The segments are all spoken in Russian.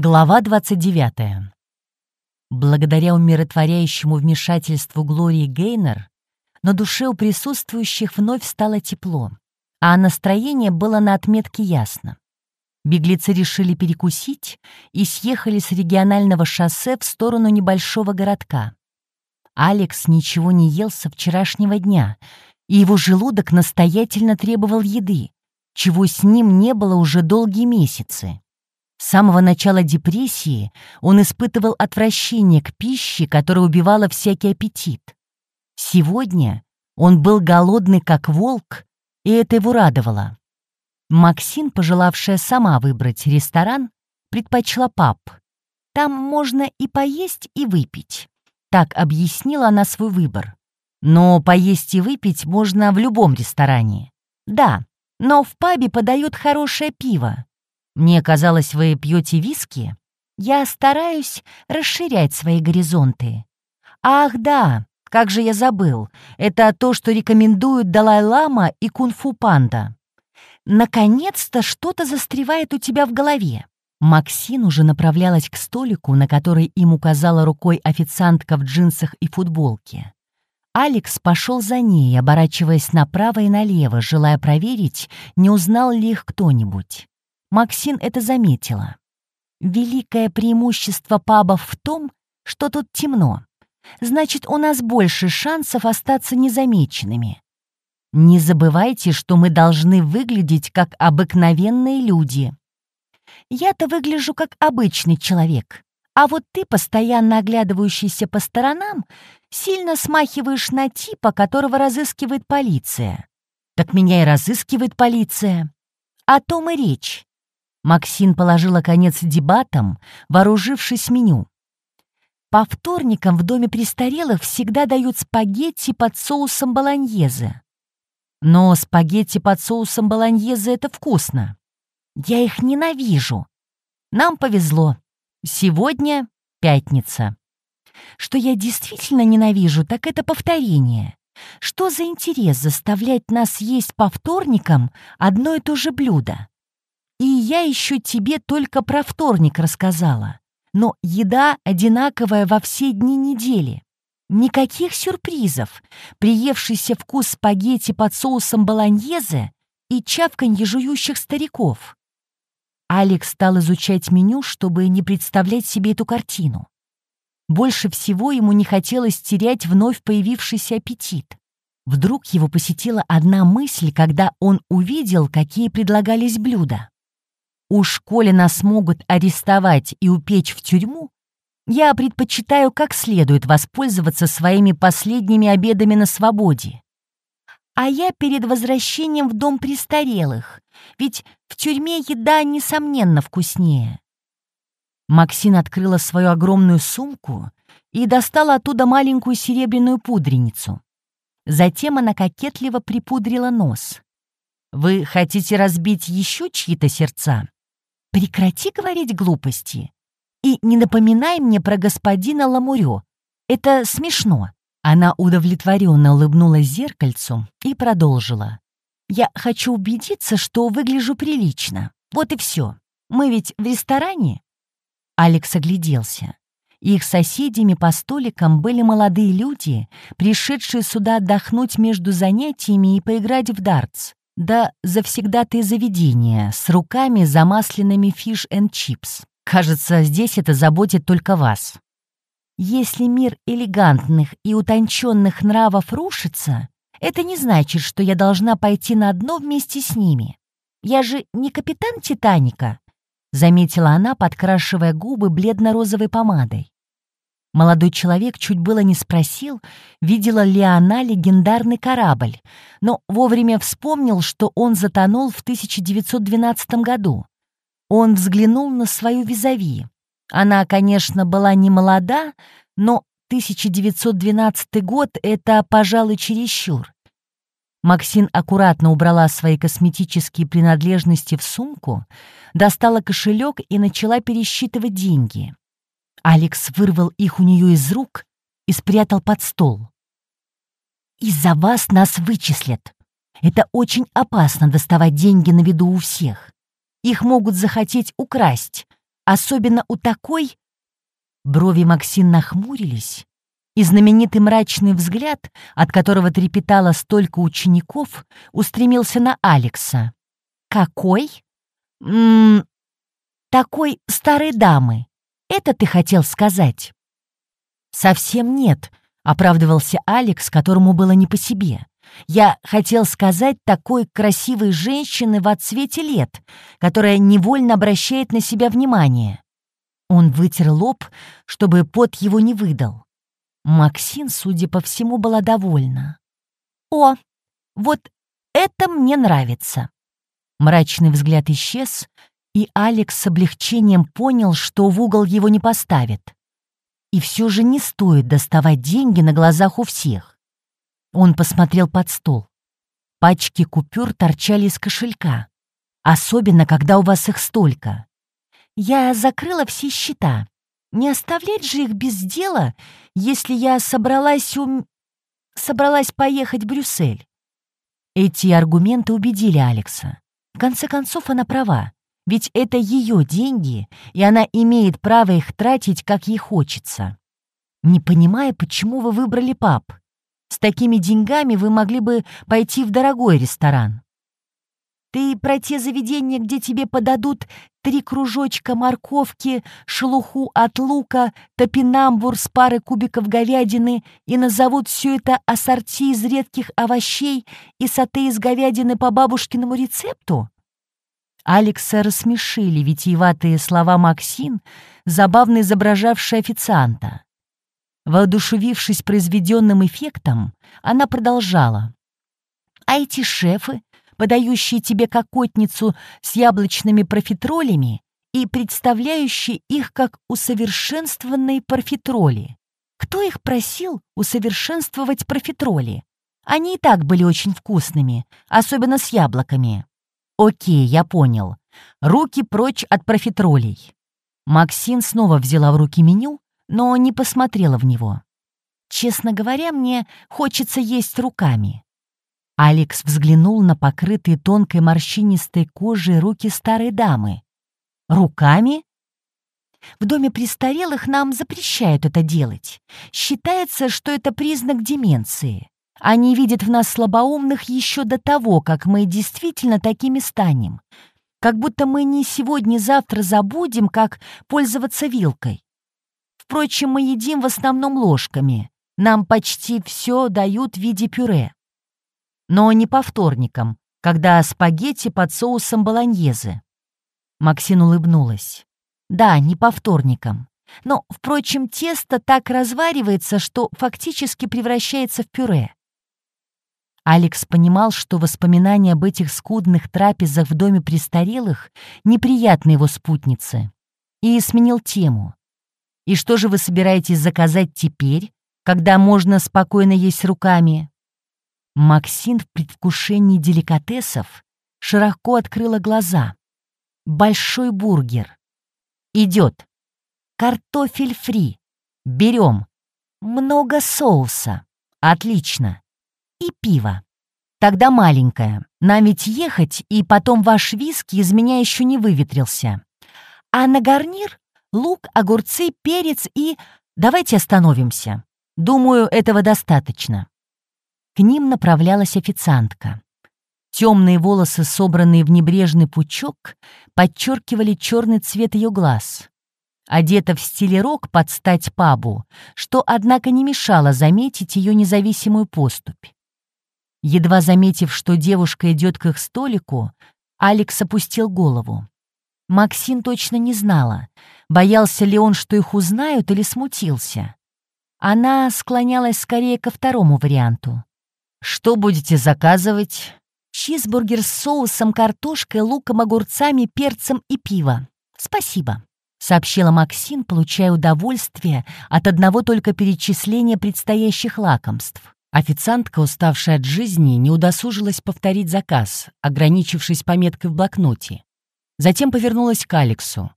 Глава 29. Благодаря умиротворяющему вмешательству Глории Гейнер на душе у присутствующих вновь стало тепло, а настроение было на отметке ясно. Беглецы решили перекусить и съехали с регионального шоссе в сторону небольшого городка. Алекс ничего не ел со вчерашнего дня, и его желудок настоятельно требовал еды, чего с ним не было уже долгие месяцы. С самого начала депрессии он испытывал отвращение к пище, которая убивала всякий аппетит. Сегодня он был голодный, как волк, и это его радовало. Максин, пожелавшая сама выбрать ресторан, предпочла паб. Там можно и поесть, и выпить. Так объяснила она свой выбор. Но поесть и выпить можно в любом ресторане. Да, но в пабе подают хорошее пиво, мне казалось, вы пьете виски? Я стараюсь расширять свои горизонты. Ах, да, как же я забыл. Это то, что рекомендуют Далай-Лама и Кунг-фу Панда. Наконец-то что-то застревает у тебя в голове. Максин уже направлялась к столику, на который им указала рукой официантка в джинсах и футболке. Алекс пошел за ней, оборачиваясь направо и налево, желая проверить, не узнал ли их кто-нибудь. Максин это заметила. Великое преимущество пабов в том, что тут темно. Значит, у нас больше шансов остаться незамеченными. Не забывайте, что мы должны выглядеть как обыкновенные люди. Я-то выгляжу как обычный человек, а вот ты, постоянно оглядывающийся по сторонам, сильно смахиваешь на типа, которого разыскивает полиция. Так меня и разыскивает полиция. О том и речь. Максин положила конец дебатам, вооружившись меню. По вторникам в доме престарелых всегда дают спагетти под соусом болоньезе. Но спагетти под соусом болоньезе — это вкусно. Я их ненавижу. Нам повезло. Сегодня пятница. Что я действительно ненавижу, так это повторение. Что за интерес заставлять нас есть по вторникам одно и то же блюдо? И я еще тебе только про вторник рассказала. Но еда одинаковая во все дни недели. Никаких сюрпризов. Приевшийся вкус спагетти под соусом болоньезе и чавканье жующих стариков. Алекс стал изучать меню, чтобы не представлять себе эту картину. Больше всего ему не хотелось терять вновь появившийся аппетит. Вдруг его посетила одна мысль, когда он увидел, какие предлагались блюда. Уж коли нас могут арестовать и упечь в тюрьму, я предпочитаю как следует воспользоваться своими последними обедами на свободе. А я перед возвращением в дом престарелых, ведь в тюрьме еда, несомненно, вкуснее. Максин открыла свою огромную сумку и достала оттуда маленькую серебряную пудреницу. Затем она кокетливо припудрила нос. «Вы хотите разбить еще чьи-то сердца?» Прекрати говорить глупости. И не напоминай мне про господина Ламурё. Это смешно. Она удовлетворенно улыбнулась зеркальцу и продолжила. «Я хочу убедиться, что выгляжу прилично. Вот и все. Мы ведь в ресторане?» Алекс огляделся. Их соседями по столикам были молодые люди, пришедшие сюда отдохнуть между занятиями и поиграть в дартс да завсегдатые заведения с руками, замасленными фиш and чипс. Кажется, здесь это заботит только вас. Если мир элегантных и утонченных нравов рушится, это не значит, что я должна пойти на дно вместе с ними. Я же не капитан Титаника, — заметила она, подкрашивая губы бледно-розовой помадой. Молодой человек чуть было не спросил, видела ли она легендарный корабль, но вовремя вспомнил, что он затонул в 1912 году. Он взглянул на свою визави. Она, конечно, была не молода, но 1912 год — это, пожалуй, чересчур. Максин аккуратно убрала свои косметические принадлежности в сумку, достала кошелек и начала пересчитывать деньги. Алекс вырвал их у нее из рук и спрятал под стол. «Из-за вас нас вычислят. Это очень опасно доставать деньги на виду у всех. Их могут захотеть украсть, особенно у такой... Брови Максин нахмурились, и знаменитый мрачный взгляд, от которого трепетало столько учеников, устремился на Алекса. «Какой?» «М «Такой старой дамы. Это ты хотел сказать?» «Совсем нет», — оправдывался Алекс, которому было не по себе. «Я хотел сказать такой красивой женщины в отсвете лет, которая невольно обращает на себя внимание». Он вытер лоб, чтобы пот его не выдал. Максин, судя по всему, была довольна. «О, вот это мне нравится!» Мрачный взгляд исчез, и Алекс с облегчением понял, что в угол его не поставит. И все же не стоит доставать деньги на глазах у всех. Он посмотрел под стол. Пачки купюр торчали из кошелька, особенно когда у вас их столько. Я закрыла все счета, не оставлять же их без дела, если я собралась ум... собралась поехать в Брюссель. Эти аргументы убедили Алекса. В конце концов, она права. Ведь это ее деньги, и она имеет право их тратить, как ей хочется. Не понимая, почему вы выбрали паб. С такими деньгами вы могли бы пойти в дорогой ресторан. Ты про те заведения, где тебе подадут три кружочка морковки, шелуху от лука, топинамбур с парой кубиков говядины и назовут все это ассорти из редких овощей и сате из говядины по бабушкиному рецепту? Алекса рассмешили витиеватые слова Максин, забавно изображавшие официанта. Воодушевившись произведенным эффектом, она продолжала. «А эти шефы подающие тебе кокотницу с яблочными профитролями и представляющие их как усовершенствованные профитроли. Кто их просил усовершенствовать профитроли? Они и так были очень вкусными, особенно с яблоками. Окей, я понял. Руки прочь от профитролей. Максин снова взяла в руки меню, но не посмотрела в него. Честно говоря, мне хочется есть руками. Алекс взглянул на покрытые тонкой морщинистой кожей руки старой дамы. «Руками?» «В доме престарелых нам запрещают это делать. Считается, что это признак деменции. Они видят в нас слабоумных еще до того, как мы действительно такими станем. Как будто мы не сегодня-завтра забудем, как пользоваться вилкой. Впрочем, мы едим в основном ложками. Нам почти все дают в виде пюре но не по вторникам, когда спагетти под соусом болоньезе. Максин улыбнулась. Да, не по вторникам. Но, впрочем, тесто так разваривается, что фактически превращается в пюре. Алекс понимал, что воспоминания об этих скудных трапезах в доме престарелых неприятны его спутнице, и сменил тему. «И что же вы собираетесь заказать теперь, когда можно спокойно есть руками?» Максин в предвкушении деликатесов широко открыла глаза. Большой бургер. Идет. Картофель фри. Берем. Много соуса. Отлично. И пиво. Тогда маленькое. Нам ведь ехать, и потом ваш виски из меня еще не выветрился. А на гарнир лук, огурцы, перец и... Давайте остановимся. Думаю, этого достаточно. К ним направлялась официантка. Темные волосы, собранные в небрежный пучок, подчеркивали черный цвет ее глаз. Одета в стиле рок под стать пабу, что, однако, не мешало заметить ее независимую поступь. Едва заметив, что девушка идет к их столику, Алекс опустил голову. Максим точно не знала, боялся ли он, что их узнают, или смутился. Она склонялась скорее ко второму варианту. «Что будете заказывать?» «Чизбургер с соусом, картошкой, луком, огурцами, перцем и пиво. Спасибо», — сообщила Максин, получая удовольствие от одного только перечисления предстоящих лакомств. Официантка, уставшая от жизни, не удосужилась повторить заказ, ограничившись пометкой в блокноте. Затем повернулась к Алексу.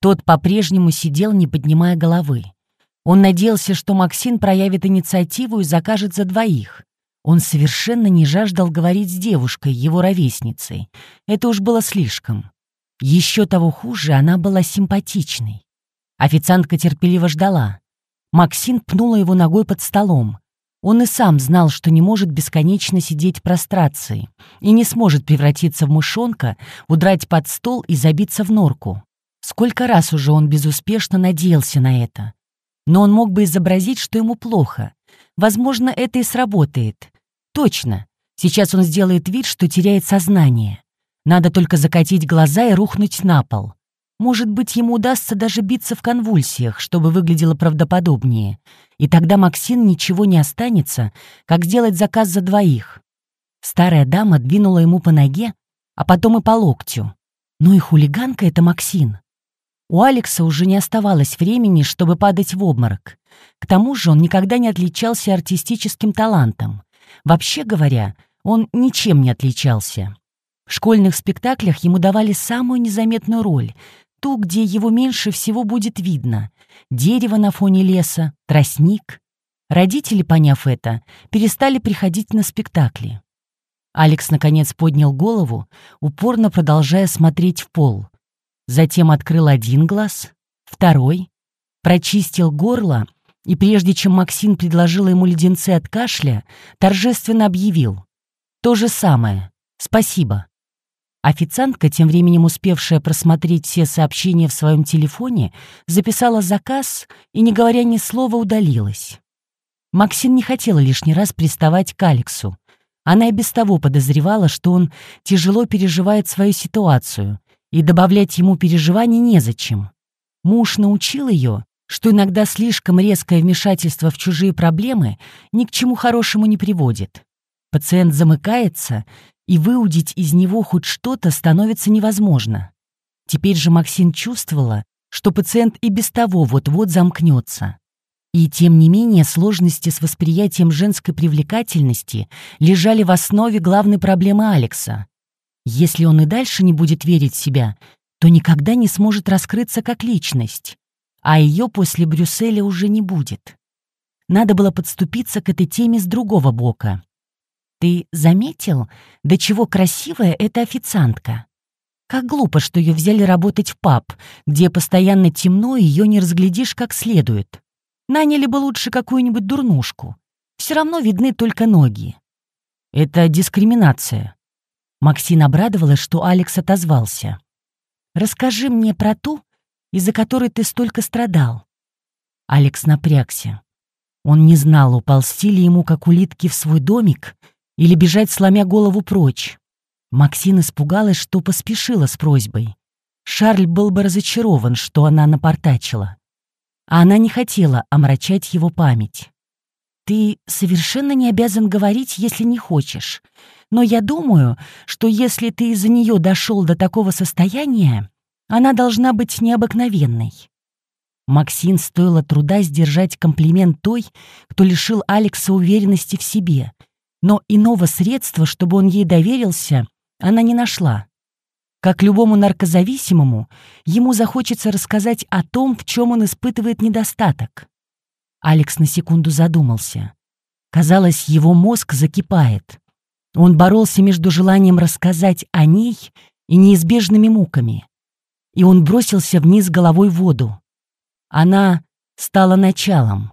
Тот по-прежнему сидел, не поднимая головы. Он надеялся, что Максин проявит инициативу и закажет за двоих. Он совершенно не жаждал говорить с девушкой, его ровесницей. Это уж было слишком. Еще того хуже, она была симпатичной. Официантка терпеливо ждала. Максин пнула его ногой под столом. Он и сам знал, что не может бесконечно сидеть в прострации и не сможет превратиться в мышонка, удрать под стол и забиться в норку. Сколько раз уже он безуспешно надеялся на это. Но он мог бы изобразить, что ему плохо. Возможно, это и сработает. Точно. Сейчас он сделает вид, что теряет сознание. Надо только закатить глаза и рухнуть на пол. Может быть, ему удастся даже биться в конвульсиях, чтобы выглядело правдоподобнее. И тогда Максин ничего не останется, как сделать заказ за двоих. Старая дама двинула ему по ноге, а потом и по локтю. Ну и хулиганка это Максин. У Алекса уже не оставалось времени, чтобы падать в обморок. К тому же он никогда не отличался артистическим талантом. Вообще говоря, он ничем не отличался. В школьных спектаклях ему давали самую незаметную роль, ту, где его меньше всего будет видно. Дерево на фоне леса, тростник. Родители, поняв это, перестали приходить на спектакли. Алекс, наконец, поднял голову, упорно продолжая смотреть в пол — Затем открыл один глаз, второй, прочистил горло и, прежде чем Максим предложила ему леденцы от кашля, торжественно объявил. «То же самое. Спасибо». Официантка, тем временем успевшая просмотреть все сообщения в своем телефоне, записала заказ и, не говоря ни слова, удалилась. Максим не хотела лишний раз приставать к Алексу. Она и без того подозревала, что он тяжело переживает свою ситуацию и добавлять ему переживаний незачем. Муж научил ее, что иногда слишком резкое вмешательство в чужие проблемы ни к чему хорошему не приводит. Пациент замыкается, и выудить из него хоть что-то становится невозможно. Теперь же Максин чувствовала, что пациент и без того вот-вот замкнется. И тем не менее сложности с восприятием женской привлекательности лежали в основе главной проблемы Алекса. Если он и дальше не будет верить в себя, то никогда не сможет раскрыться как личность, а ее после Брюсселя уже не будет. Надо было подступиться к этой теме с другого бока. Ты заметил, до чего красивая эта официантка? Как глупо, что ее взяли работать в паб, где постоянно темно, и ее не разглядишь как следует. Наняли бы лучше какую-нибудь дурнушку. Все равно видны только ноги. Это дискриминация. Максин обрадовалась, что Алекс отозвался. «Расскажи мне про ту, из-за которой ты столько страдал». Алекс напрягся. Он не знал, уползти ли ему, как улитки, в свой домик или бежать, сломя голову прочь. Максин испугалась, что поспешила с просьбой. Шарль был бы разочарован, что она напортачила. А она не хотела омрачать его память. «Ты совершенно не обязан говорить, если не хочешь но я думаю, что если ты из-за нее дошел до такого состояния, она должна быть необыкновенной. Максин стоило труда сдержать комплимент той, кто лишил Алекса уверенности в себе, но иного средства, чтобы он ей доверился, она не нашла. Как любому наркозависимому, ему захочется рассказать о том, в чем он испытывает недостаток. Алекс на секунду задумался. Казалось, его мозг закипает. Он боролся между желанием рассказать о ней и неизбежными муками. И он бросился вниз головой в воду. Она стала началом.